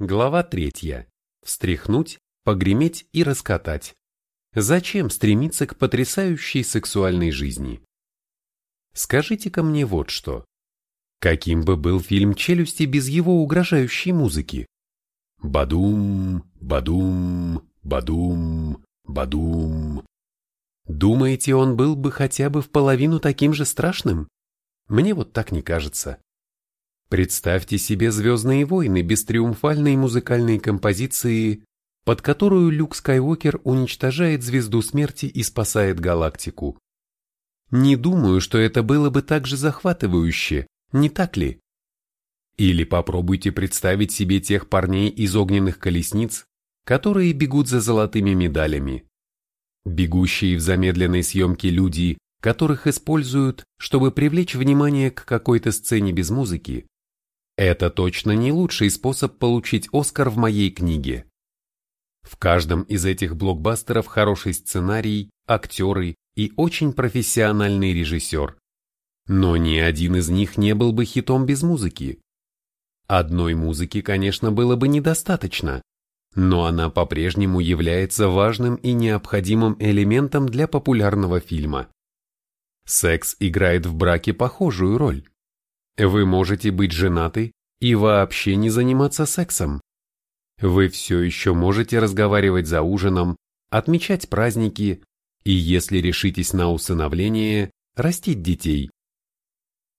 Глава третья. Встряхнуть, погреметь и раскатать. Зачем стремиться к потрясающей сексуальной жизни? Скажите-ка мне вот что. Каким бы был фильм «Челюсти» без его угрожающей музыки? Бадум, бадум, бадум, бадум. Думаете, он был бы хотя бы в половину таким же страшным? Мне вот так не кажется. Представьте себе «Звездные войны» без триумфальной музыкальной композиции, под которую Люк Скайуокер уничтожает звезду смерти и спасает галактику. Не думаю, что это было бы так же захватывающе, не так ли? Или попробуйте представить себе тех парней из огненных колесниц, которые бегут за золотыми медалями. Бегущие в замедленной съемке люди, которых используют, чтобы привлечь внимание к какой-то сцене без музыки, это точно не лучший способ получить Оскар в моей книге. В каждом из этих блокбастеров хороший сценарий, актеры и очень профессиональный режиссер. Но ни один из них не был бы хитом без музыки. Одной музыки, конечно, было бы недостаточно, но она по-прежнему является важным и необходимым элементом для популярного фильма. Секс играет в браке похожую роль. Вы можете быть женаты и вообще не заниматься сексом. Вы все еще можете разговаривать за ужином, отмечать праздники и, если решитесь на усыновление, растить детей.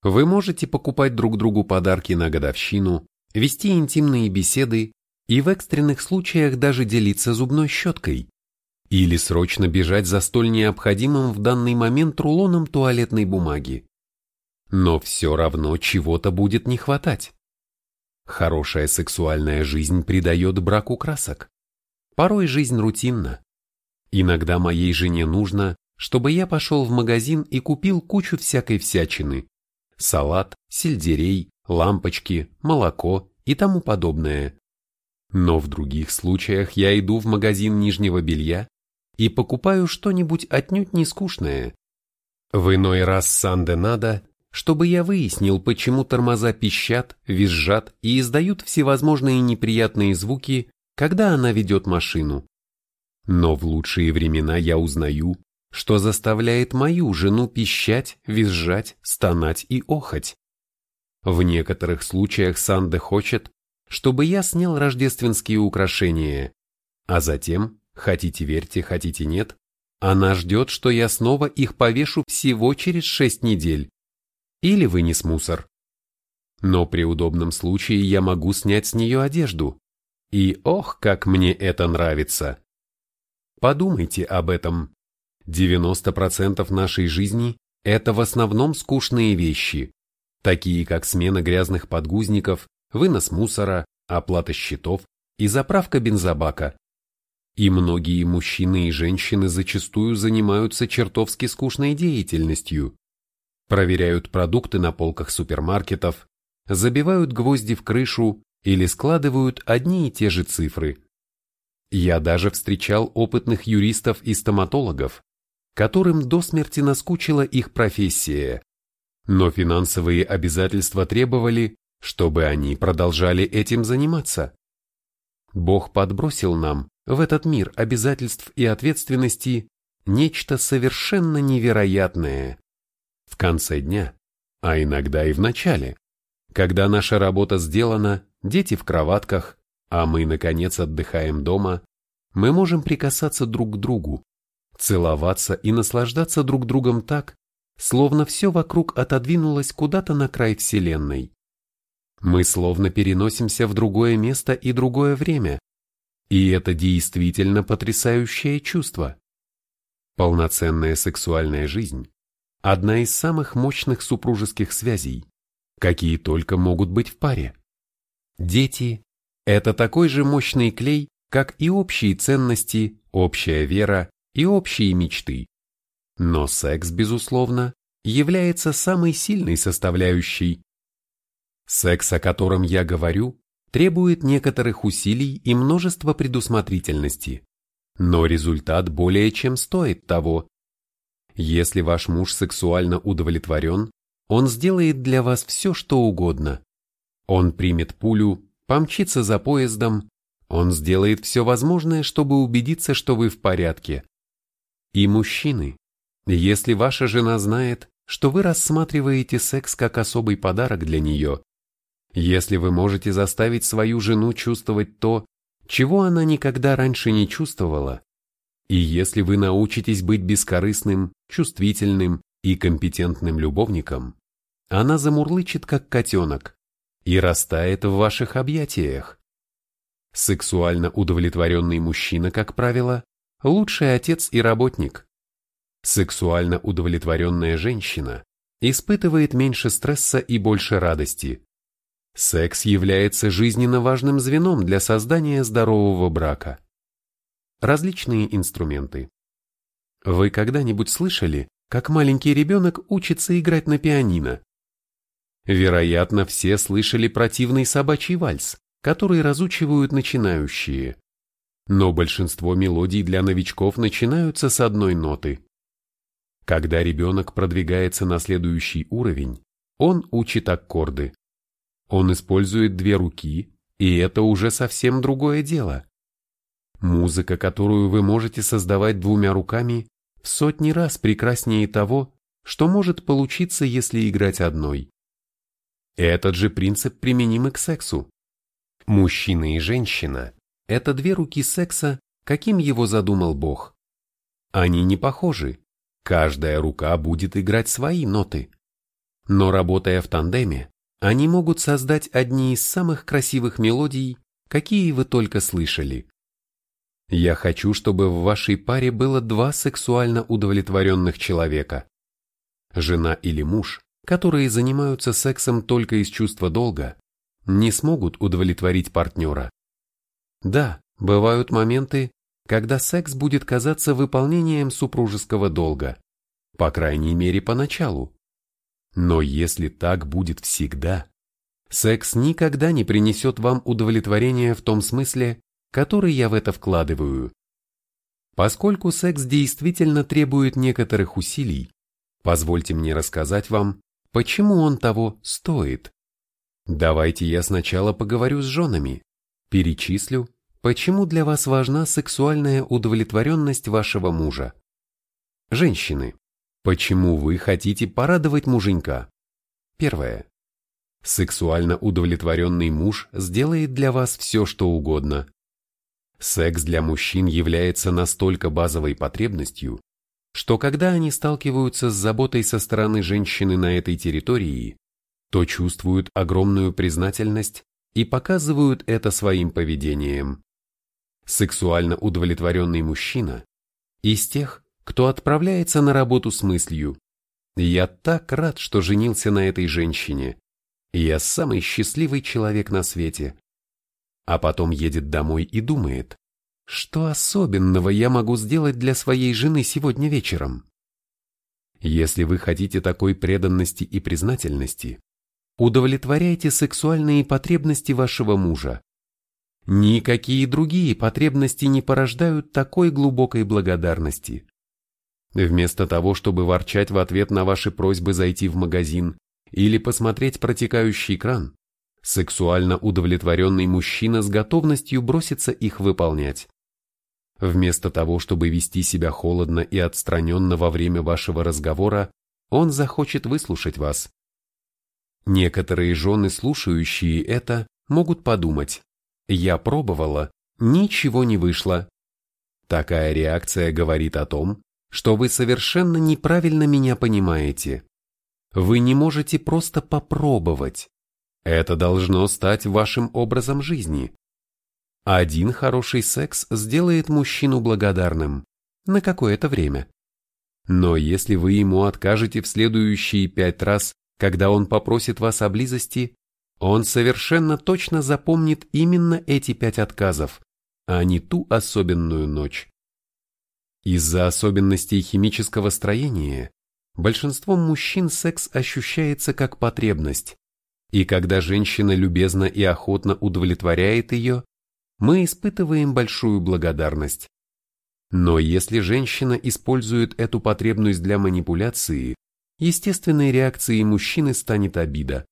Вы можете покупать друг другу подарки на годовщину, вести интимные беседы и в экстренных случаях даже делиться зубной щеткой. Или срочно бежать за столь необходимым в данный момент рулоном туалетной бумаги. Но все равно чего-то будет не хватать. Хорошая сексуальная жизнь придает браку красок. Порой жизнь рутинна. Иногда моей жене нужно, чтобы я пошел в магазин и купил кучу всякой всячины. Салат, сельдерей, лампочки, молоко и тому подобное. Но в других случаях я иду в магазин нижнего белья и покупаю что-нибудь отнюдь не скучное. В иной раз Санде надо, чтобы я выяснил, почему тормоза пищат, визжат и издают всевозможные неприятные звуки, когда она ведет машину. Но в лучшие времена я узнаю, что заставляет мою жену пищать, визжать, стонать и охать. В некоторых случаях Санде хочет, чтобы я снял рождественские украшения, а затем, хотите верьте, хотите нет, она ждет, что я снова их повешу всего через шесть недель или вынес мусор. Но при удобном случае я могу снять с нее одежду. И ох, как мне это нравится! Подумайте об этом. 90% нашей жизни – это в основном скучные вещи, такие как смена грязных подгузников, вынос мусора, оплата счетов и заправка бензобака. И многие мужчины и женщины зачастую занимаются чертовски скучной деятельностью, проверяют продукты на полках супермаркетов, забивают гвозди в крышу или складывают одни и те же цифры. Я даже встречал опытных юристов и стоматологов, которым до смерти наскучила их профессия, но финансовые обязательства требовали, чтобы они продолжали этим заниматься. Бог подбросил нам в этот мир обязательств и ответственности нечто совершенно невероятное в конце дня, а иногда и в начале, когда наша работа сделана, дети в кроватках, а мы, наконец, отдыхаем дома, мы можем прикасаться друг к другу, целоваться и наслаждаться друг другом так, словно все вокруг отодвинулось куда-то на край Вселенной. Мы словно переносимся в другое место и другое время, и это действительно потрясающее чувство. Полноценная сексуальная жизнь одна из самых мощных супружеских связей, какие только могут быть в паре. Дети – это такой же мощный клей, как и общие ценности, общая вера и общие мечты. Но секс, безусловно, является самой сильной составляющей. Секс, о котором я говорю, требует некоторых усилий и множества предусмотрительности. Но результат более чем стоит того, если ваш муж сексуально удовлетворен, он сделает для вас все, что угодно. Он примет пулю, помчится за поездом, он сделает все возможное, чтобы убедиться, что вы в порядке. И мужчины, если ваша жена знает, что вы рассматриваете секс как особый подарок для нее, если вы можете заставить свою жену чувствовать то, чего она никогда раньше не чувствовала, и если вы научитесь быть бескорыстным, чувствительным и компетентным любовником, она замурлычет как котенок и растает в ваших объятиях. Сексуально удовлетворенный мужчина, как правило, лучший отец и работник. Сексуально удовлетворенная женщина испытывает меньше стресса и больше радости. Секс является жизненно важным звеном для создания здорового брака. Различные инструменты. Вы когда-нибудь слышали, как маленький ребенок учится играть на пианино? Вероятно, все слышали противный собачий вальс, который разучивают начинающие. Но большинство мелодий для новичков начинаются с одной ноты. Когда ребенок продвигается на следующий уровень, он учит аккорды. Он использует две руки, и это уже совсем другое дело. Музыка, которую вы можете создавать двумя руками, в сотни раз прекраснее того, что может получиться, если играть одной. Этот же принцип применим и к сексу. Мужчина и женщина – это две руки секса, каким его задумал Бог. Они не похожи, Каждая рука будет играть свои ноты. Но работая в тандеме, они могут создать одни из самых красивых мелодий, какие вы только слышали. Я хочу, чтобы в вашей паре было два сексуально удовлетворенных человека. Жена или муж, которые занимаются сексом только из чувства долга, не смогут удовлетворить партнера. Да, бывают моменты, когда секс будет казаться выполнением супружеского долга, по крайней мере поначалу. Но если так будет всегда, секс никогда не принесет вам удовлетворения в том смысле, который я в это вкладываю. Поскольку секс действительно требует некоторых усилий, позвольте мне рассказать вам, почему он того стоит. Давайте я сначала поговорю с женами, перечислю, Почему для вас важна сексуальная удовлетворенность вашего мужа? Женщины, почему вы хотите порадовать муженька? Первое. Сексуально удовлетворенный муж сделает для вас все, что угодно. Секс для мужчин является настолько базовой потребностью, что когда они сталкиваются с заботой со стороны женщины на этой территории, то чувствуют огромную признательность и показывают это своим поведением сексуально удовлетворенный мужчина, из тех, кто отправляется на работу с мыслью «Я так рад, что женился на этой женщине. Я самый счастливый человек на свете». А потом едет домой и думает, что особенного я могу сделать для своей жены сегодня вечером? Если вы хотите такой преданности и признательности, удовлетворяйте сексуальные потребности вашего мужа, Никакие другие потребности не порождают такой глубокой благодарности. Вместо того, чтобы ворчать в ответ на ваши просьбы зайти в магазин или посмотреть протекающий кран, сексуально удовлетворенный мужчина с готовностью бросится их выполнять. Вместо того, чтобы вести себя холодно и отстраненно во время вашего разговора, он захочет выслушать вас. Некоторые жены, слушающие это, могут подумать, я пробовала, ничего не вышло. Такая реакция говорит о том, что вы совершенно неправильно меня понимаете. Вы не можете просто попробовать. Это должно стать вашим образом жизни. Один хороший секс сделает мужчину благодарным на какое-то время. Но если вы ему откажете в следующие пять раз, когда он попросит вас о близости, он совершенно точно запомнит именно эти пять отказов, а не ту особенную ночь. Из-за особенностей химического строения большинством мужчин секс ощущается как потребность, и когда женщина любезно и охотно удовлетворяет ее, мы испытываем большую благодарность. Но если женщина использует эту потребность для манипуляции, естественной реакцией мужчины станет обида.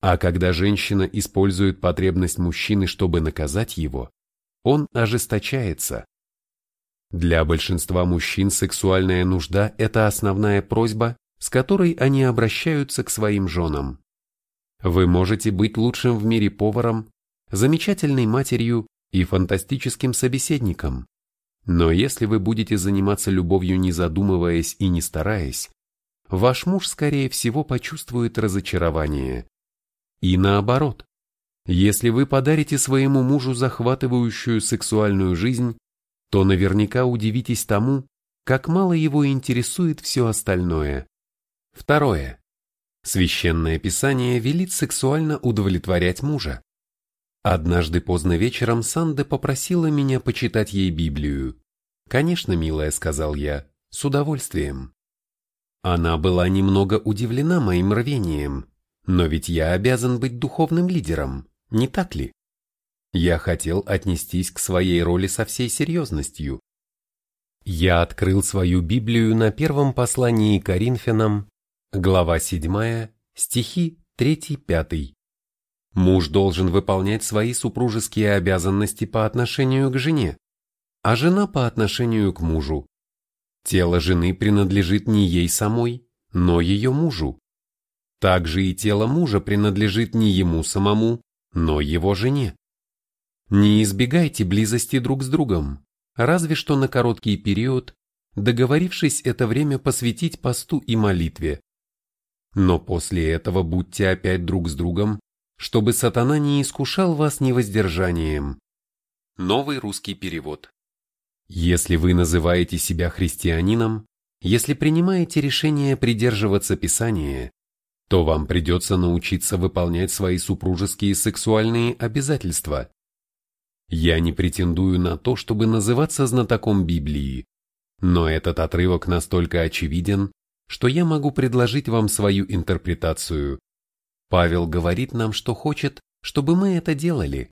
А когда женщина использует потребность мужчины, чтобы наказать его, он ожесточается. Для большинства мужчин сексуальная нужда – это основная просьба, с которой они обращаются к своим женам. Вы можете быть лучшим в мире поваром, замечательной матерью и фантастическим собеседником. Но если вы будете заниматься любовью не задумываясь и не стараясь, ваш муж скорее всего почувствует разочарование. И наоборот, если вы подарите своему мужу захватывающую сексуальную жизнь, то наверняка удивитесь тому, как мало его интересует все остальное. Второе. Священное Писание велит сексуально удовлетворять мужа. Однажды поздно вечером Санде попросила меня почитать ей Библию. «Конечно, милая», — сказал я, — «с удовольствием». Она была немного удивлена моим рвением, но ведь я обязан быть духовным лидером, не так ли? Я хотел отнестись к своей роли со всей серьезностью. Я открыл свою Библию на первом послании Коринфянам, глава 7, стихи 3-5. Муж должен выполнять свои супружеские обязанности по отношению к жене, а жена по отношению к мужу. Тело жены принадлежит не ей самой, но ее мужу. Также и тело мужа принадлежит не ему самому, но его жене. Не избегайте близости друг с другом, разве что на короткий период, договорившись это время посвятить посту и молитве. Но после этого будьте опять друг с другом чтобы сатана не искушал вас невоздержанием. Новый русский перевод. Если вы называете себя христианином, если принимаете решение придерживаться Писания, то вам придется научиться выполнять свои супружеские сексуальные обязательства. Я не претендую на то, чтобы называться знатоком Библии, но этот отрывок настолько очевиден, что я могу предложить вам свою интерпретацию, Павел говорит нам, что хочет, чтобы мы это делали.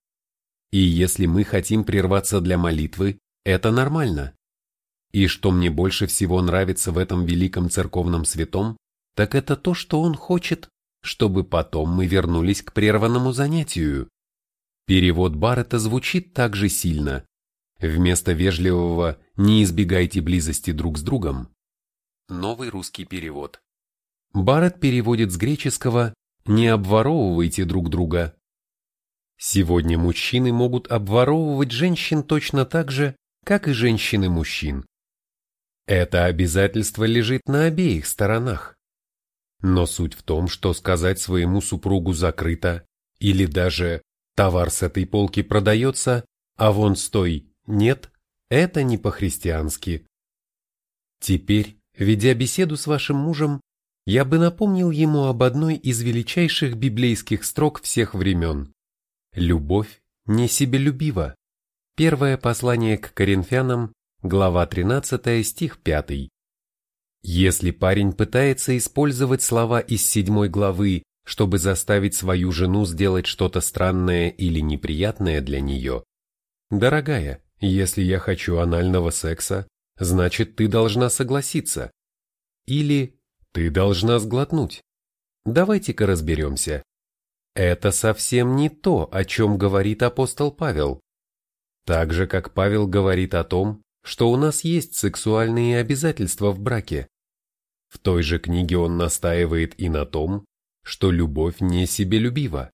И если мы хотим прерваться для молитвы, это нормально. И что мне больше всего нравится в этом великом церковном святом, так это то, что он хочет, чтобы потом мы вернулись к прерванному занятию. Перевод Баррета звучит так же сильно. Вместо вежливого «не избегайте близости друг с другом» Новый русский перевод. Барретт переводит с греческого не обворовывайте друг друга. Сегодня мужчины могут обворовывать женщин точно так же, как и женщины мужчин. Это обязательство лежит на обеих сторонах. Но суть в том, что сказать своему супругу закрыто, или даже «товар с этой полки продается, а вон стой, нет», это не по-христиански. Теперь, ведя беседу с вашим мужем, я бы напомнил ему об одной из величайших библейских строк всех времен. «Любовь не себелюбива». Первое послание к Коринфянам, глава 13, стих 5. Если парень пытается использовать слова из седьмой главы, чтобы заставить свою жену сделать что-то странное или неприятное для нее, «Дорогая, если я хочу анального секса, значит ты должна согласиться». Или ты должна сглотнуть. Давайте-ка разберемся. Это совсем не то, о чем говорит апостол Павел. Так же, как Павел говорит о том, что у нас есть сексуальные обязательства в браке. В той же книге он настаивает и на том, что любовь не себелюбива.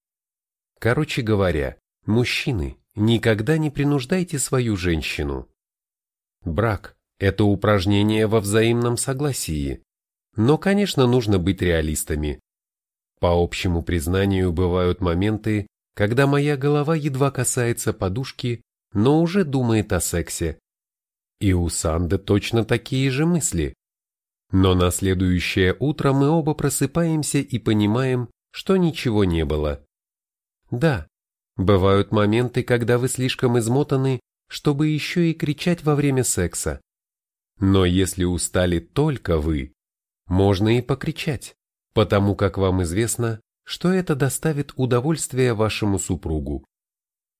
Короче говоря, мужчины, никогда не принуждайте свою женщину. Брак – это упражнение во взаимном согласии, но, конечно, нужно быть реалистами. По общему признанию бывают моменты, когда моя голова едва касается подушки, но уже думает о сексе. И у Санды точно такие же мысли. Но на следующее утро мы оба просыпаемся и понимаем, что ничего не было. Да, бывают моменты, когда вы слишком измотаны, чтобы еще и кричать во время секса. Но если устали только вы, можно и покричать, потому как вам известно, что это доставит удовольствие вашему супругу.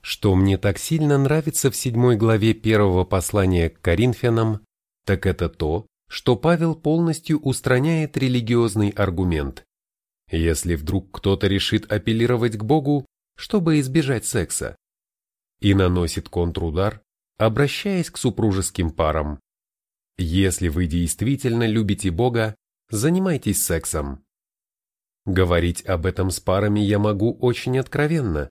Что мне так сильно нравится в седьмой главе первого послания к Коринфянам, так это то, что Павел полностью устраняет религиозный аргумент. если вдруг кто-то решит апеллировать к Богу, чтобы избежать секса, и наносит контрудар, обращаясь к супружеским парам. Если вы действительно любите Бога, занимайтесь сексом. Говорить об этом с парами я могу очень откровенно.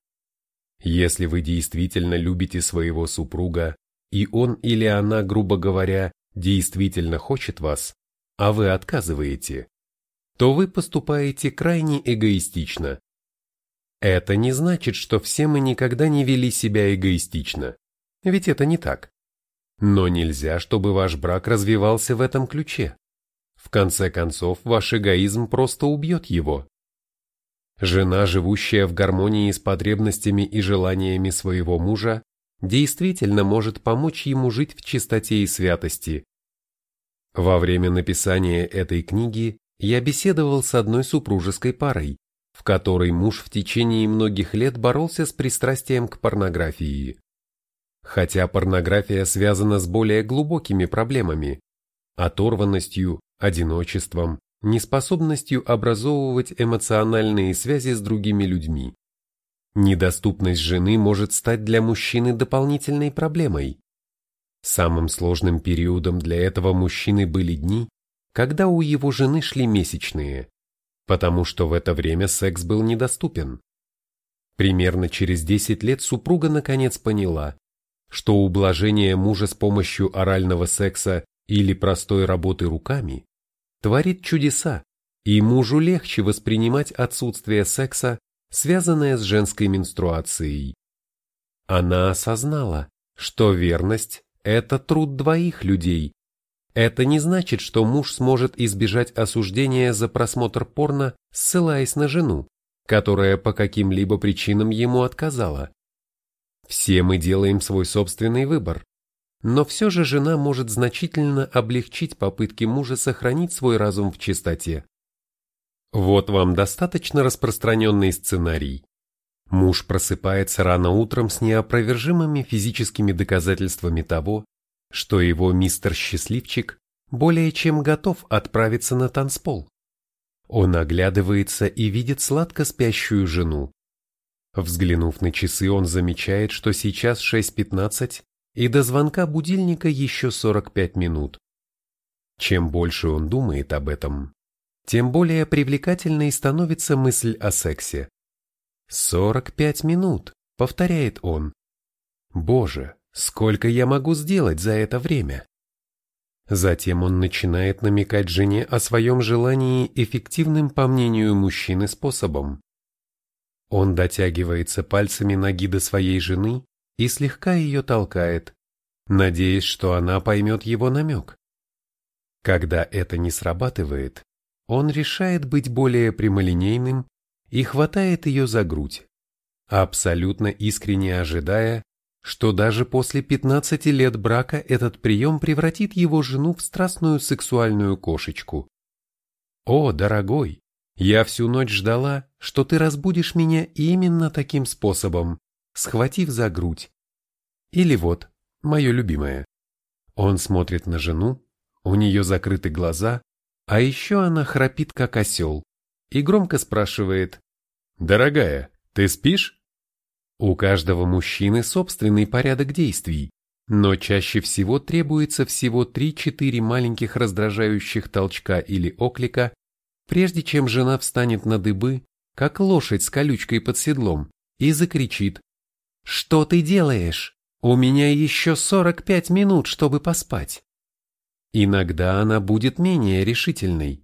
Если вы действительно любите своего супруга, и он или она, грубо говоря, действительно хочет вас, а вы отказываете, то вы поступаете крайне эгоистично. Это не значит, что все мы никогда не вели себя эгоистично, ведь это не так. Но нельзя, чтобы ваш брак развивался в этом ключе. В конце концов, ваш эгоизм просто убьет его. Жена, живущая в гармонии с потребностями и желаниями своего мужа, действительно может помочь ему жить в чистоте и святости. Во время написания этой книги я беседовал с одной супружеской парой, в которой муж в течение многих лет боролся с пристрастием к порнографии. Хотя порнография связана с более глубокими проблемами – оторванностью, одиночеством, неспособностью образовывать эмоциональные связи с другими людьми. Недоступность жены может стать для мужчины дополнительной проблемой. Самым сложным периодом для этого мужчины были дни, когда у его жены шли месячные, потому что в это время секс был недоступен. Примерно через 10 лет супруга наконец поняла, что ублажение мужа с помощью орального секса или простой работы руками творит чудеса, и мужу легче воспринимать отсутствие секса, связанное с женской менструацией. Она осознала, что верность – это труд двоих людей, это не значит, что муж сможет избежать осуждения за просмотр порно, ссылаясь на жену, которая по каким-либо причинам ему отказала. Все мы делаем свой собственный выбор, но все же жена может значительно облегчить попытки мужа сохранить свой разум в чистоте. Вот вам достаточно распространенный сценарий. Муж просыпается рано утром с неопровержимыми физическими доказательствами того, что его мистер Счастливчик более чем готов отправиться на танцпол. Он оглядывается и видит сладко спящую жену. Взглянув на часы, он замечает, что сейчас 6.15, и до звонка будильника еще 45 минут. Чем больше он думает об этом, тем более привлекательной становится мысль о сексе. «45 минут», — повторяет он. «Боже, Сколько я могу сделать за это время? Затем он начинает намекать жене о своем желании эффективным, по мнению мужчины, способом. Он дотягивается пальцами ноги до своей жены и слегка ее толкает, надеясь, что она поймет его намек. Когда это не срабатывает, он решает быть более прямолинейным и хватает ее за грудь, абсолютно искренне ожидая, что даже после 15 лет брака этот прием превратит его жену в страстную сексуальную кошечку. «О, дорогой, я всю ночь ждала, что ты разбудишь меня именно таким способом, схватив за грудь. Или вот, мое любимое. Он смотрит на жену, у нее закрыты глаза, а еще она храпит как осел и громко спрашивает «Дорогая, ты спишь?» У каждого мужчины собственный порядок действий, но чаще всего требуется всего 3-4 маленьких раздражающих толчка или оклика, прежде чем жена встанет на дыбы, как лошадь с колючкой под седлом, и закричит «Что ты делаешь? У меня еще 45 минут, чтобы поспать». Иногда она будет менее решительной.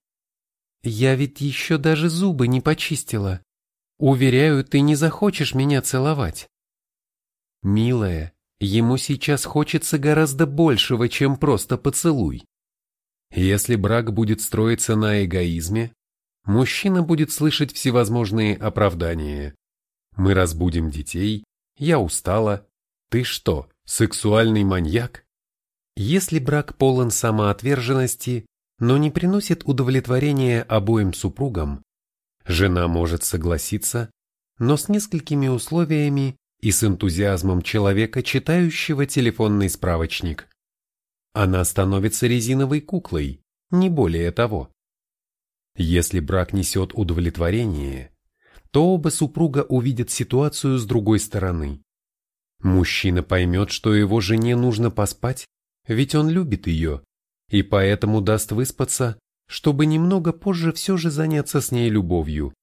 «Я ведь еще даже зубы не почистила. Уверяю, ты не захочешь меня целовать. Милая, ему сейчас хочется гораздо большего, чем просто поцелуй. Если брак будет строиться на эгоизме, мужчина будет слышать всевозможные оправдания. Мы разбудим детей, я устала, ты что, сексуальный маньяк? Если брак полон самоотверженности, но не приносит удовлетворения обоим супругам, Жена может согласиться, но с несколькими условиями и с энтузиазмом человека, читающего телефонный справочник. Она становится резиновой куклой, не более того. Если брак несет удовлетворение, то оба супруга увидят ситуацию с другой стороны. Мужчина поймет, что его жене нужно поспать, ведь он любит ее, и поэтому даст выспаться, чтобы немного позже все же заняться с ней любовью.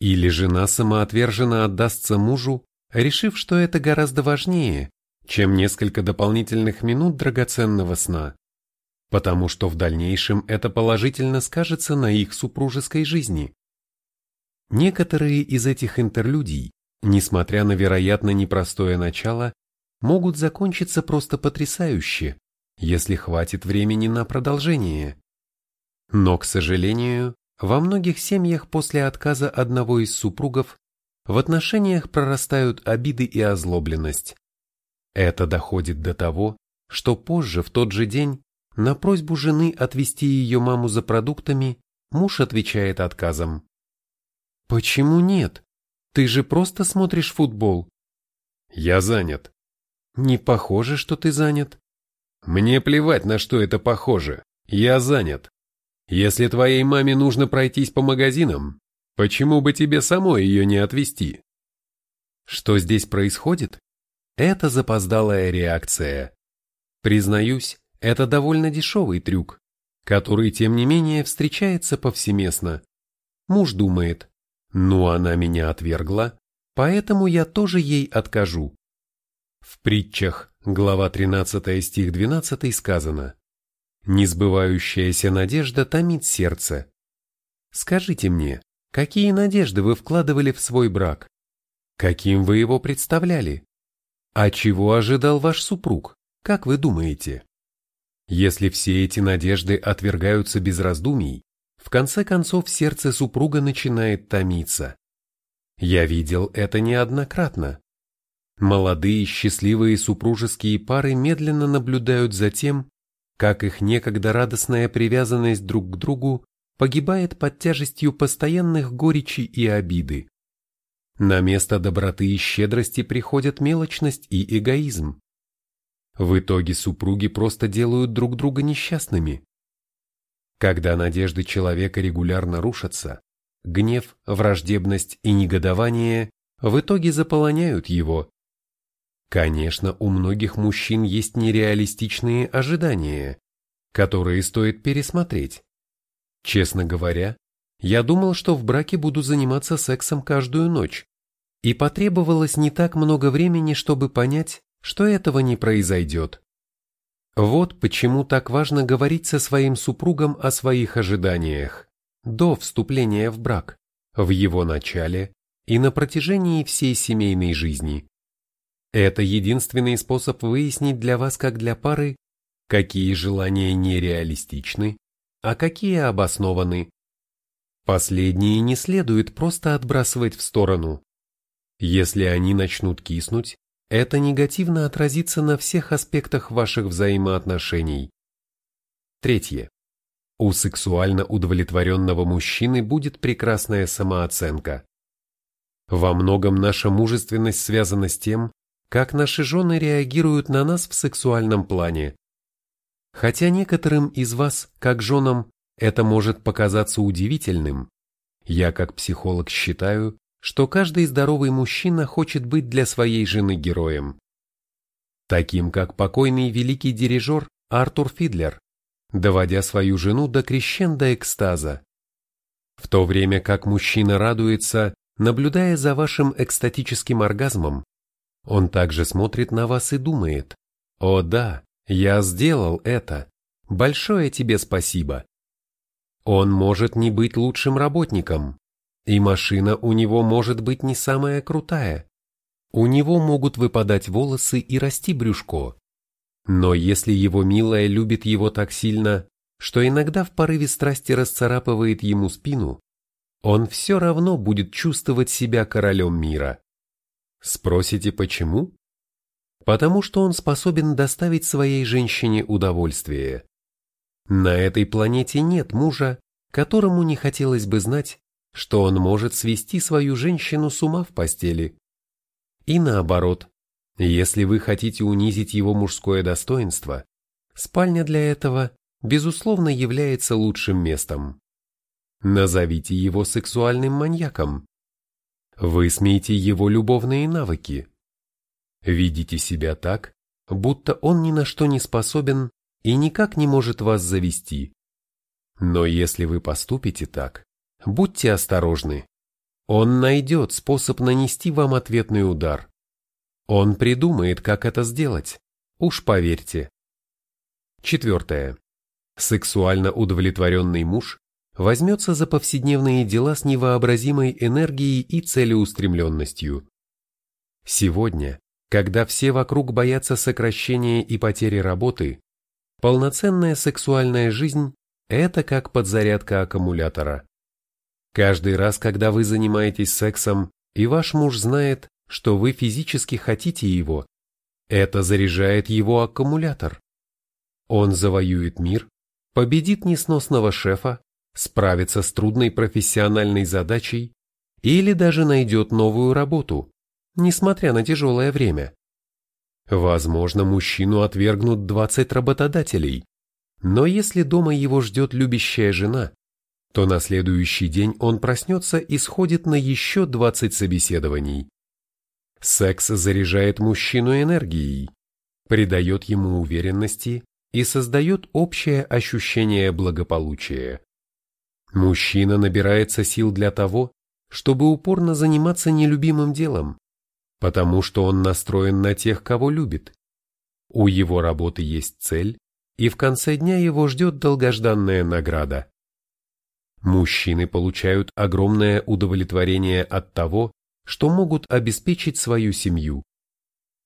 Или жена самоотверженно отдастся мужу, решив, что это гораздо важнее, чем несколько дополнительных минут драгоценного сна, потому что в дальнейшем это положительно скажется на их супружеской жизни. Некоторые из этих интерлюдий, несмотря на вероятно непростое начало, могут закончиться просто потрясающе, если хватит времени на продолжение. Но, к сожалению, во многих семьях после отказа одного из супругов в отношениях прорастают обиды и озлобленность. Это доходит до того, что позже, в тот же день, на просьбу жены отвезти ее маму за продуктами, муж отвечает отказом. «Почему нет? Ты же просто смотришь футбол». «Я занят». «Не похоже, что ты занят». «Мне плевать, на что это похоже. Я занят. Если твоей маме нужно пройтись по магазинам, почему бы тебе самой ее не отвезти?» Что здесь происходит? Это запоздалая реакция. Признаюсь, это довольно дешевый трюк, который, тем не менее, встречается повсеместно. Муж думает, ну она меня отвергла, поэтому я тоже ей откажу. В притчах, глава 13 стих 12 сказано «Несбывающаяся надежда томит сердце». Скажите мне, какие надежды вы вкладывали в свой брак? Каким вы его представляли? А чего ожидал ваш супруг, как вы думаете? Если все эти надежды отвергаются без раздумий, в конце концов сердце супруга начинает томиться. Я видел это неоднократно. Молодые счастливые супружеские пары медленно наблюдают за тем, как их некогда радостная привязанность друг к другу погибает под тяжестью постоянных горечи и обиды. На место доброты и щедрости приходят мелочность и эгоизм. В итоге супруги просто делают друг друга несчастными. Когда надежды человека регулярно рушатся, гнев, враждебность и негодование в итоге заполоняют его, Конечно, у многих мужчин есть нереалистичные ожидания, которые стоит пересмотреть. Честно говоря, я думал, что в браке буду заниматься сексом каждую ночь, и потребовалось не так много времени, чтобы понять, что этого не произойдет. Вот почему так важно говорить со своим супругом о своих ожиданиях, до вступления в брак, в его начале и на протяжении всей семейной жизни. Это единственный способ выяснить для вас как для пары, какие желания нереалистичны, а какие обоснованы. Последние не следует просто отбрасывать в сторону. Если они начнут киснуть, это негативно отразится на всех аспектах ваших взаимоотношений. Третье. У сексуально удовлетворенного мужчины будет прекрасная самооценка. Во многом наша мужественность связана с тем, как наши жены реагируют на нас в сексуальном плане. Хотя некоторым из вас, как женам, это может показаться удивительным, я как психолог считаю, что каждый здоровый мужчина хочет быть для своей жены героем. Таким как покойный великий дирижер Артур Фидлер, доводя свою жену до крещенда экстаза. В то время как мужчина радуется, наблюдая за вашим экстатическим оргазмом, он также смотрит на вас и думает, «О да, я сделал это. Большое тебе спасибо». Он может не быть лучшим работником, и машина у него может быть не самая крутая. У него могут выпадать волосы и расти брюшко. Но если его милая любит его так сильно, что иногда в порыве страсти расцарапывает ему спину, он все равно будет чувствовать себя королем мира. Спросите, почему? Потому что он способен доставить своей женщине удовольствие. На этой планете нет мужа, которому не хотелось бы знать, что он может свести свою женщину с ума в постели. И наоборот, если вы хотите унизить его мужское достоинство, спальня для этого, безусловно, является лучшим местом. назовите его сексуальным маньяком. Высмейте его любовные навыки. Видите себя так, будто он ни на что не способен и никак не может вас завести. Но если вы поступите так, будьте осторожны. Он найдет способ нанести вам ответный удар. Он придумает, как это сделать. Уж поверьте. Четвертое. Сексуально удовлетворенный муж возьмется за повседневные дела с невообразимой энергией и целеустремленностью. Сегодня, когда все вокруг боятся сокращения и потери работы, полноценная сексуальная жизнь – это как подзарядка аккумулятора. Каждый раз, когда вы занимаетесь сексом, и ваш муж знает, что вы физически хотите его, это заряжает его аккумулятор. Он завоюет мир, победит несносного шефа, справится с трудной профессиональной задачей или даже найдет новую работу, несмотря на тяжелое время. Возможно, мужчину отвергнут 20 работодателей, но если дома его ждет любящая жена, то на следующий день он проснется и сходит на еще 20 собеседований. Секс заряжает мужчину энергией, придает ему уверенности и создает общее ощущение благополучия. Мужчина набирается сил для того, чтобы упорно заниматься нелюбимым делом, потому что он настроен на тех, кого любит. У его работы есть цель, и в конце дня его ждет долгожданная награда. Мужчины получают огромное удовлетворение от того, что могут обеспечить свою семью.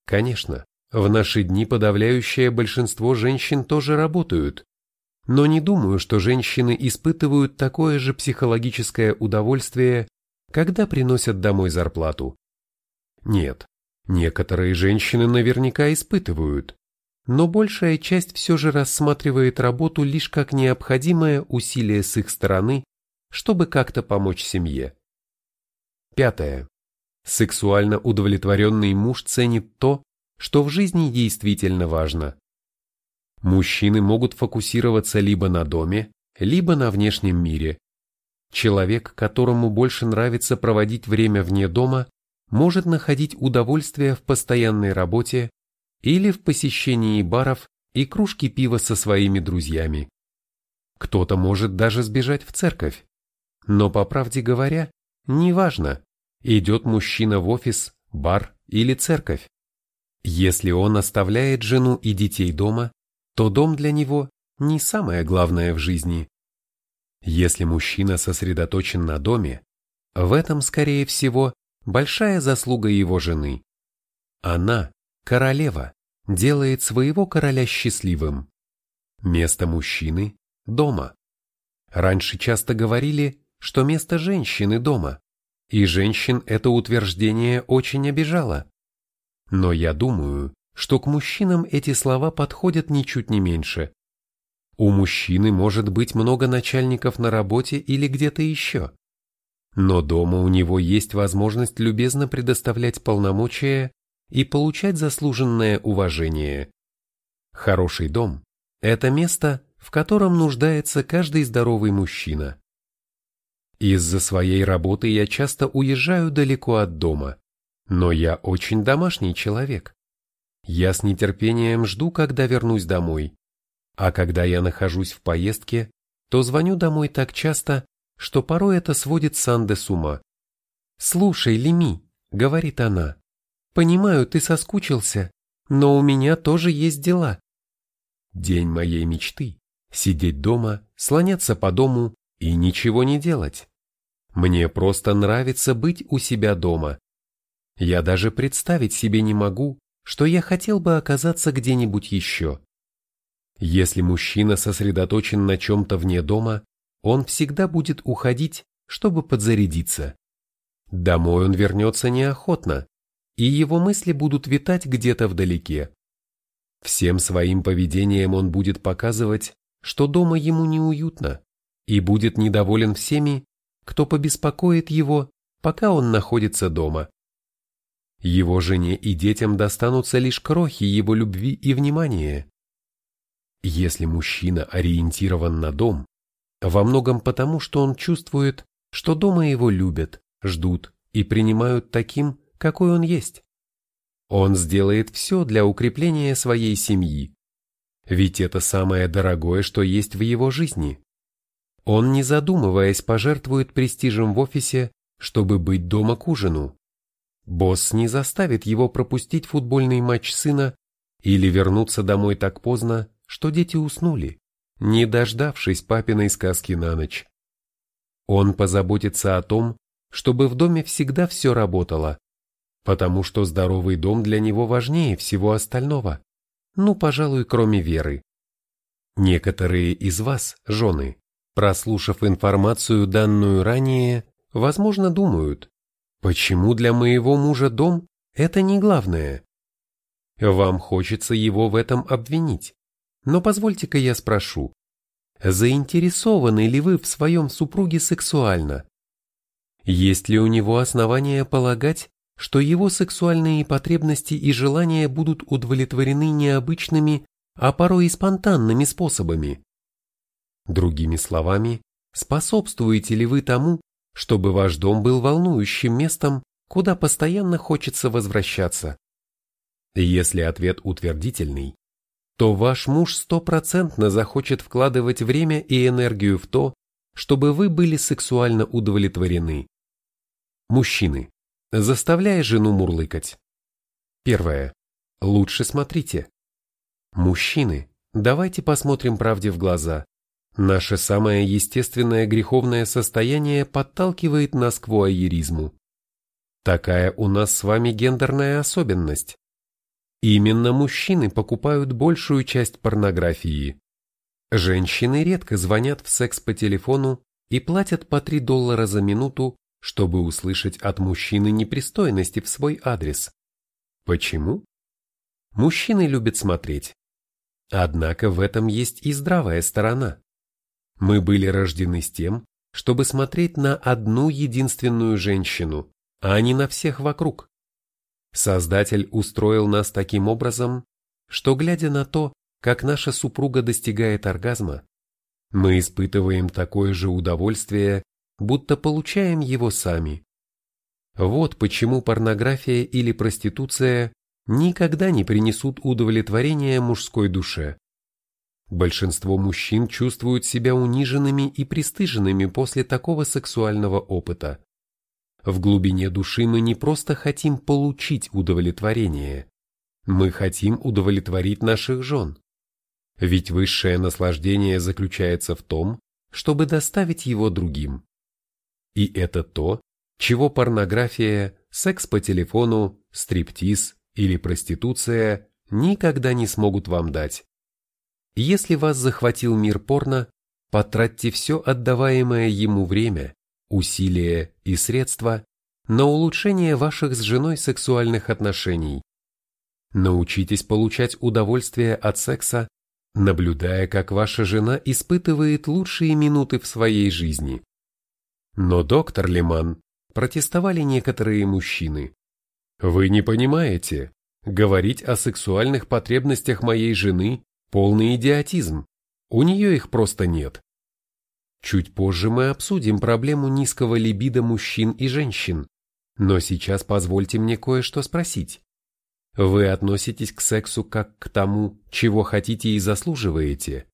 Конечно, в наши дни подавляющее большинство женщин тоже работают, но не думаю, что женщины испытывают такое же психологическое удовольствие, когда приносят домой зарплату. Нет, некоторые женщины наверняка испытывают, но большая часть все же рассматривает работу лишь как необходимое усилие с их стороны, чтобы как-то помочь семье. Пятое. Сексуально удовлетворенный муж ценит то, что в жизни действительно важно. Мужчины могут фокусироваться либо на доме, либо на внешнем мире. Человек, которому больше нравится проводить время вне дома, может находить удовольствие в постоянной работе или в посещении баров и кружки пива со своими друзьями. Кто-то может даже сбежать в церковь. Но, по правде говоря, неважно, идет мужчина в офис, бар или церковь. Если он оставляет жену и детей дома, то дом для него не самое главное в жизни. Если мужчина сосредоточен на доме, в этом, скорее всего, большая заслуга его жены. Она, королева, делает своего короля счастливым. Место мужчины – дома. Раньше часто говорили, что место женщины дома, и женщин это утверждение очень обижало. Но я думаю, что к мужчинам эти слова подходят ничуть не меньше. У мужчины может быть много начальников на работе или где-то еще. Но дома у него есть возможность любезно предоставлять полномочия и получать заслуженное уважение. Хороший дом – это место, в котором нуждается каждый здоровый мужчина. Из-за своей работы я часто уезжаю далеко от дома, но я очень домашний человек. Я с нетерпением жду, когда вернусь домой. А когда я нахожусь в поездке, то звоню домой так часто, что порой это сводит Санде с ума. «Слушай, Леми», — говорит она, — «понимаю, ты соскучился, но у меня тоже есть дела». День моей мечты — сидеть дома, слоняться по дому и ничего не делать. Мне просто нравится быть у себя дома. Я даже представить себе не могу, что я хотел бы оказаться где-нибудь еще. Если мужчина сосредоточен на чем-то вне дома, он всегда будет уходить, чтобы подзарядиться. Домой он вернется неохотно, и его мысли будут витать где-то вдалеке. Всем своим поведением он будет показывать, что дома ему неуютно, и будет недоволен всеми, кто побеспокоит его, пока он находится дома. Его жене и детям достанутся лишь крохи его любви и внимания. Если мужчина ориентирован на дом, Во многом потому, что он чувствует, что дома его любят, ждут и принимают таким, какой он есть. Он сделает все для укрепления своей семьи. Ведь это самое дорогое, что есть в его жизни. Он, не задумываясь, пожертвует престижем в офисе, чтобы быть дома к ужину. Босс не заставит его пропустить футбольный матч сына или вернуться домой так поздно, что дети уснули, не дождавшись папиной сказки на ночь. Он позаботится о том, чтобы в доме всегда все работало, потому что здоровый дом для него важнее всего остального, ну, пожалуй, кроме веры. Некоторые из вас, жены, прослушав информацию, данную ранее, возможно, думают, почему для моего мужа дом – это не главное? Вам хочется его в этом обвинить, но позвольте-ка я спрошу, заинтересованы ли вы в своем супруге сексуально? Есть ли у него основания полагать, что его сексуальные потребности и желания будут удовлетворены необычными, а порой и спонтанными способами? Другими словами, способствуете ли вы тому, чтобы ваш дом был волнующим местом, куда постоянно хочется возвращаться? Если ответ утвердительный, то ваш муж стопроцентно захочет вкладывать время и энергию в то, чтобы вы были сексуально удовлетворены. Мужчины, заставляя жену мурлыкать. Первое. Лучше смотрите. Мужчины, давайте посмотрим правде в глаза. Наше самое естественное греховное состояние подталкивает нас к вуайеризму. Такая у нас с вами гендерная особенность. Именно мужчины покупают большую часть порнографии. Женщины редко звонят в секс по телефону и платят по 3 доллара за минуту чтобы услышать от мужчины непристойности в свой адрес. Почему? Мужчины любят смотреть. Однако в этом есть и здравая сторона. Мы были рождены с тем, чтобы смотреть на одну единственную женщину, а не на всех вокруг. Создатель устроил нас таким образом, что, глядя на то, как наша супруга достигает оргазма, мы испытываем такое же удовольствие, будто получаем его сами. Вот почему порнография или проституция никогда не принесут удовлетворения мужской душе. Большинство мужчин чувствуют себя униженными и пристыженными после такого сексуального опыта. В глубине души мы не просто хотим получить удовлетворение, мы хотим удовлетворить наших жен. Ведь высшее наслаждение заключается в том, чтобы доставить его другим. И это то, чего порнография, секс по телефону, стриптиз или проституция никогда не смогут вам дать. Если вас захватил мир порно, потратьте все отдаваемое ему время, усилия и средства на улучшение ваших с женой сексуальных отношений. Научитесь получать удовольствие от секса, наблюдая, как ваша жена испытывает лучшие минуты в своей жизни. Но, доктор Лиман, протестовали некоторые мужчины. Вы не понимаете, говорить о сексуальных потребностях моей жены – полный идиотизм. У нее их просто нет. Чуть позже мы обсудим проблему низкого либидо мужчин и женщин, но сейчас позвольте мне кое-что спросить. Вы относитесь к сексу как к тому, чего хотите и заслуживаете?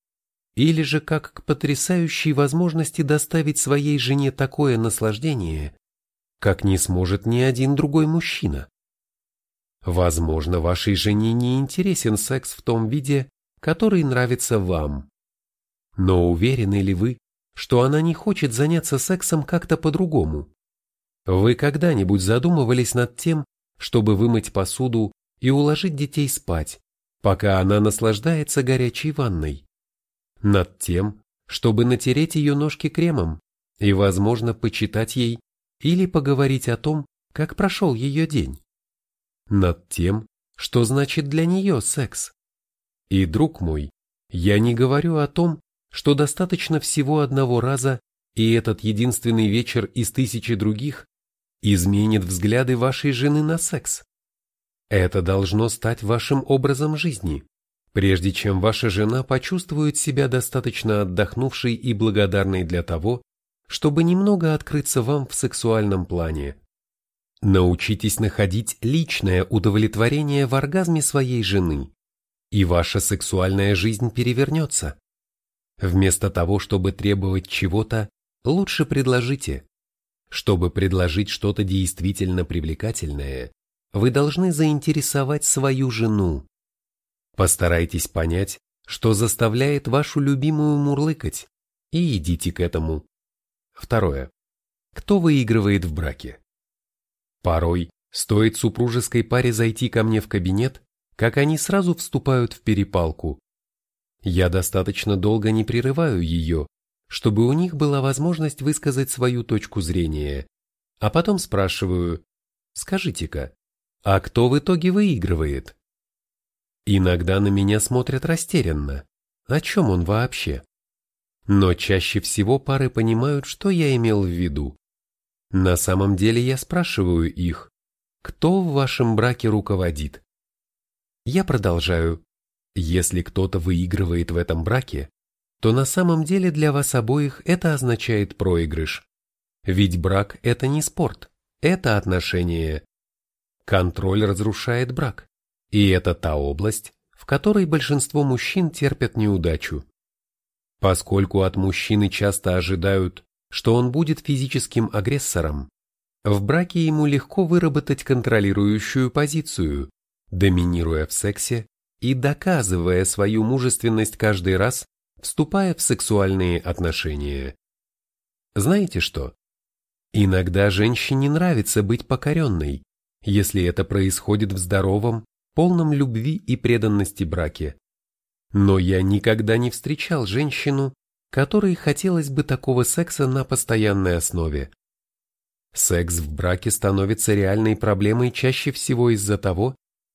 или же как к потрясающей возможности доставить своей жене такое наслаждение, как не сможет ни один другой мужчина. Возможно, вашей жене не интересен секс в том виде, который нравится вам. Но уверены ли вы, что она не хочет заняться сексом как-то по-другому? Вы когда-нибудь задумывались над тем, чтобы вымыть посуду и уложить детей спать, пока она наслаждается горячей ванной? над тем, чтобы натереть ее ножки кремом и, возможно, почитать ей или поговорить о том, как прошел ее день. Над тем, что значит для нее секс. И, друг мой, я не говорю о том, что достаточно всего одного раза, и этот единственный вечер из тысячи других изменит взгляды вашей жены на секс. Это должно стать вашим образом жизни, прежде чем ваша жена почувствует себя достаточно отдохнувшей и благодарной для того, чтобы немного открыться вам в сексуальном плане. Научитесь находить личное удовлетворение в оргазме своей жены, и ваша сексуальная жизнь перевернется. Вместо того, чтобы требовать чего-то, лучше предложите. Чтобы предложить что-то действительно привлекательное, вы должны заинтересовать свою жену. Постарайтесь понять, что заставляет вашу любимую мурлыкать, и идите к этому. Второе. Кто выигрывает в браке? Порой стоит супружеской паре зайти ко мне в кабинет, как они сразу вступают в перепалку. Я достаточно долго не прерываю ее, чтобы у них была возможность высказать свою точку зрения, а потом спрашиваю, скажите-ка, а кто в итоге выигрывает? Иногда на меня смотрят растерянно, о чем он вообще? Но чаще всего пары понимают, что я имел в виду. На самом деле я спрашиваю их, кто в вашем браке руководит? Я продолжаю. Если кто-то выигрывает в этом браке, то на самом деле для вас обоих это означает проигрыш. Ведь брак – это не спорт, это отношения. Контроль разрушает брак, и это та область, в которой большинство мужчин терпят неудачу. Поскольку от мужчины часто ожидают, что он будет физическим агрессором, в браке ему легко выработать контролирующую позицию, доминируя в сексе и доказывая свою мужественность каждый раз, вступая в сексуальные отношения. Знаете что? Иногда женщине нравится быть покоренной, если это происходит в здоровом, полном любви и преданности браке. Но я никогда не встречал женщину, которой хотелось бы такого секса на постоянной основе. Секс в браке становится реальной проблемой чаще всего из-за того,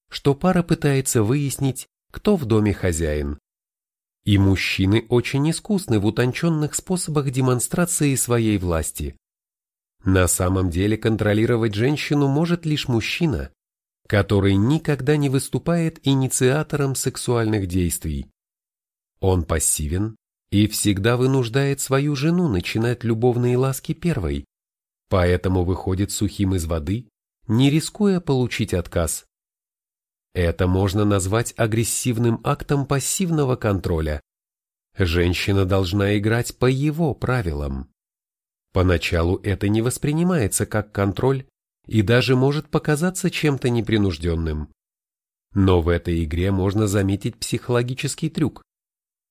что пара пытается выяснить, кто в доме хозяин. И мужчины очень искусны в утонченных способах демонстрации своей власти. На самом деле контролировать женщину может лишь мужчина, который никогда не выступает инициатором сексуальных действий. Он пассивен и всегда вынуждает свою жену начинать любовные ласки первой, поэтому выходит сухим из воды, не рискуя получить отказ. Это можно назвать агрессивным актом пассивного контроля. Женщина должна играть по его правилам. Поначалу это не воспринимается как контроль и даже может показаться чем-то непринужденным. Но в этой игре можно заметить психологический трюк.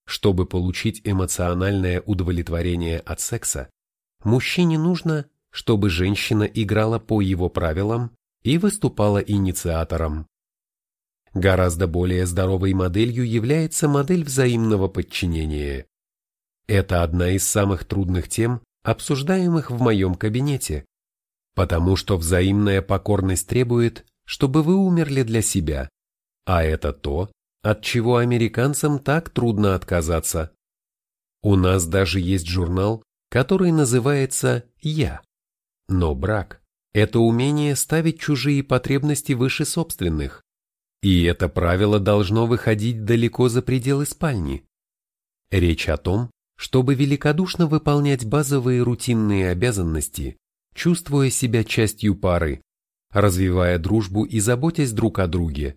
Чтобы получить эмоциональное удовлетворение от секса, мужчине нужно, чтобы женщина играла по его правилам и выступала инициатором. Гораздо более здоровой моделью является модель взаимного подчинения. Это одна из самых трудных тем, обсуждаемых в моем кабинете, потому что взаимная покорность требует, чтобы вы умерли для себя, а это то, от чего американцам так трудно отказаться. У нас даже есть журнал, который называется «Я». Но брак – это умение ставить чужие потребности выше собственных. И это правило должно выходить далеко за пределы спальни. Речь о том, чтобы великодушно выполнять базовые рутинные обязанности, чувствуя себя частью пары, развивая дружбу и заботясь друг о друге.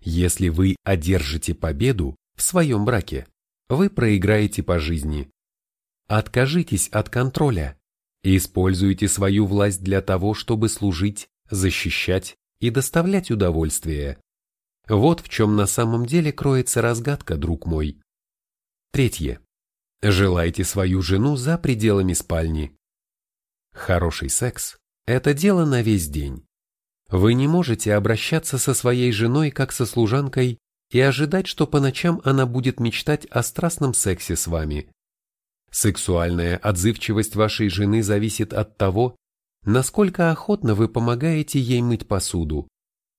Если вы одержите победу в своем браке, вы проиграете по жизни. Откажитесь от контроля и используйте свою власть для того, чтобы служить, защищать и доставлять удовольствие. Вот в чем на самом деле кроется разгадка, друг мой. Третье. Желайте свою жену за пределами спальни. Хороший секс – это дело на весь день. Вы не можете обращаться со своей женой как со служанкой и ожидать, что по ночам она будет мечтать о страстном сексе с вами. Сексуальная отзывчивость вашей жены зависит от того, насколько охотно вы помогаете ей мыть посуду,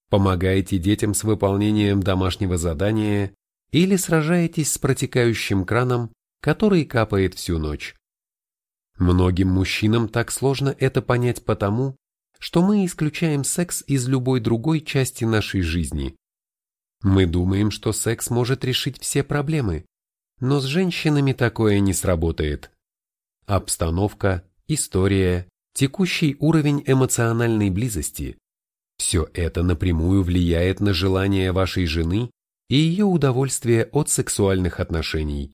помогаете детям с выполнением домашнего задания или сражаетесь с протекающим краном, который капает всю ночь. Многим мужчинам так сложно это понять потому, что мы исключаем секс из любой другой части нашей жизни. Мы думаем, что секс может решить все проблемы, но с женщинами такое не сработает. Обстановка, история, текущий уровень эмоциональной близости – все это напрямую влияет на желание вашей жены и ее удовольствие от сексуальных отношений.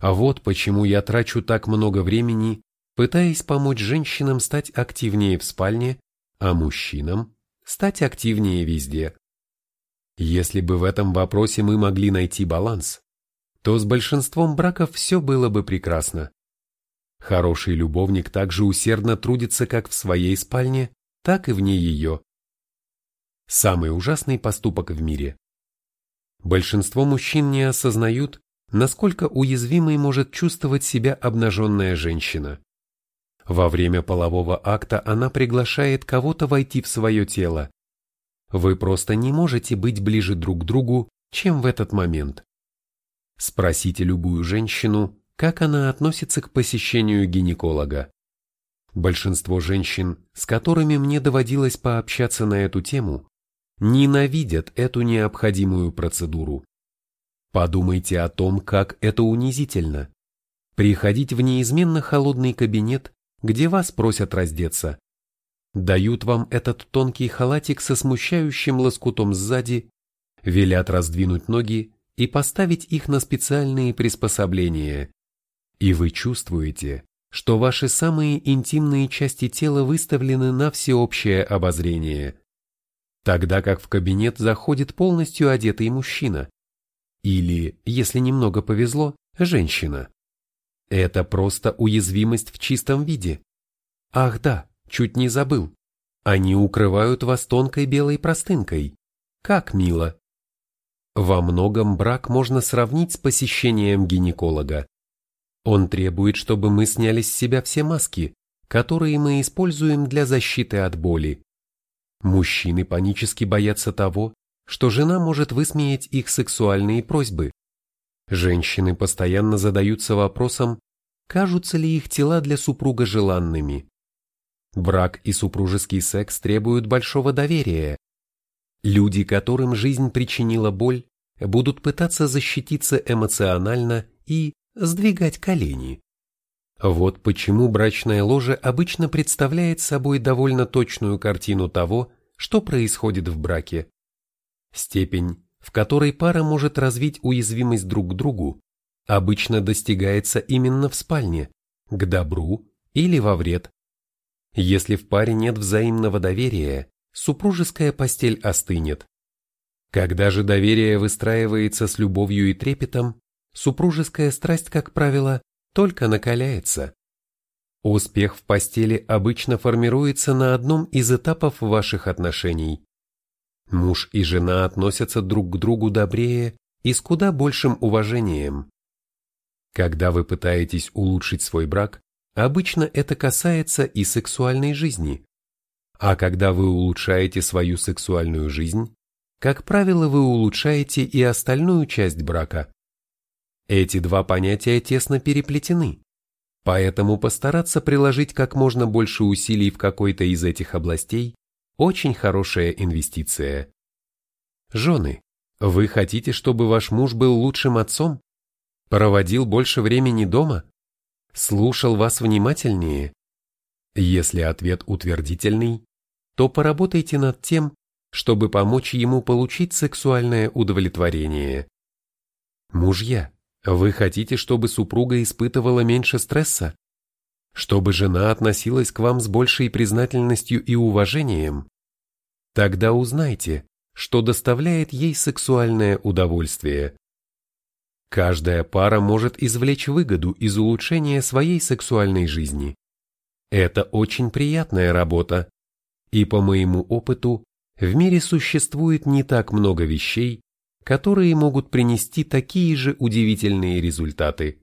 А вот почему я трачу так много времени, пытаясь помочь женщинам стать активнее в спальне, а мужчинам стать активнее везде. Если бы в этом вопросе мы могли найти баланс, то с большинством браков все было бы прекрасно. Хороший любовник также усердно трудится как в своей спальне, так и вне ее. Самый ужасный поступок в мире. Большинство мужчин не осознают, насколько уязвимой может чувствовать себя обнаженная женщина. Во время полового акта она приглашает кого-то войти в свое тело. Вы просто не можете быть ближе друг к другу, чем в этот момент. Спросите любую женщину, как она относится к посещению гинеколога. Большинство женщин, с которыми мне доводилось пообщаться на эту тему, ненавидят эту необходимую процедуру. Подумайте о том, как это унизительно. Приходить в неизменно холодный кабинет, где вас просят раздеться. Дают вам этот тонкий халатик со смущающим лоскутом сзади, велят раздвинуть ноги и поставить их на специальные приспособления. И вы чувствуете, что ваши самые интимные части тела выставлены на всеобщее обозрение. Тогда как в кабинет заходит полностью одетый мужчина. Или, если немного повезло, женщина. Это просто уязвимость в чистом виде. Ах да, чуть не забыл. Они укрывают вас тонкой белой простынкой. Как мило. Во многом брак можно сравнить с посещением гинеколога. Он требует, чтобы мы сняли с себя все маски, которые мы используем для защиты от боли. Мужчины панически боятся того, что жена может высмеять их сексуальные просьбы. Женщины постоянно задаются вопросом, кажутся ли их тела для супруга желанными. Брак и супружеский секс требуют большого доверия. Люди, которым жизнь причинила боль, будут пытаться защититься эмоционально и сдвигать колени. Вот почему брачное ложе обычно представляет собой довольно точную картину того, что происходит в браке. Степень, в которой пара может развить уязвимость друг к другу, обычно достигается именно в спальне, к добру или во вред. Если в паре нет взаимного доверия, супружеская постель остынет. Когда же доверие выстраивается с любовью и трепетом, супружеская страсть, как правило, только накаляется. Успех в постели обычно формируется на одном из этапов ваших отношений. Муж и жена относятся друг к другу добрее и с куда большим уважением. Когда вы пытаетесь улучшить свой брак, обычно это касается и сексуальной жизни. А когда вы улучшаете свою сексуальную жизнь, как правило, вы улучшаете и остальную часть брака. Эти два понятия тесно переплетены, поэтому постараться приложить как можно больше усилий в какой-то из этих областей – очень хорошая инвестиция. Жены, вы хотите, чтобы ваш муж был лучшим отцом? Проводил больше времени дома? Слушал вас внимательнее? Если ответ утвердительный, то поработайте над тем, чтобы помочь ему получить сексуальное удовлетворение. Мужья, вы хотите, чтобы супруга испытывала меньше стресса? Чтобы жена относилась к вам с большей признательностью и уважением? Тогда узнайте, что доставляет ей сексуальное удовольствие. Каждая пара может извлечь выгоду из улучшения своей сексуальной жизни. Это очень приятная работа. И по моему опыту, в мире существует не так много вещей, которые могут принести такие же удивительные результаты.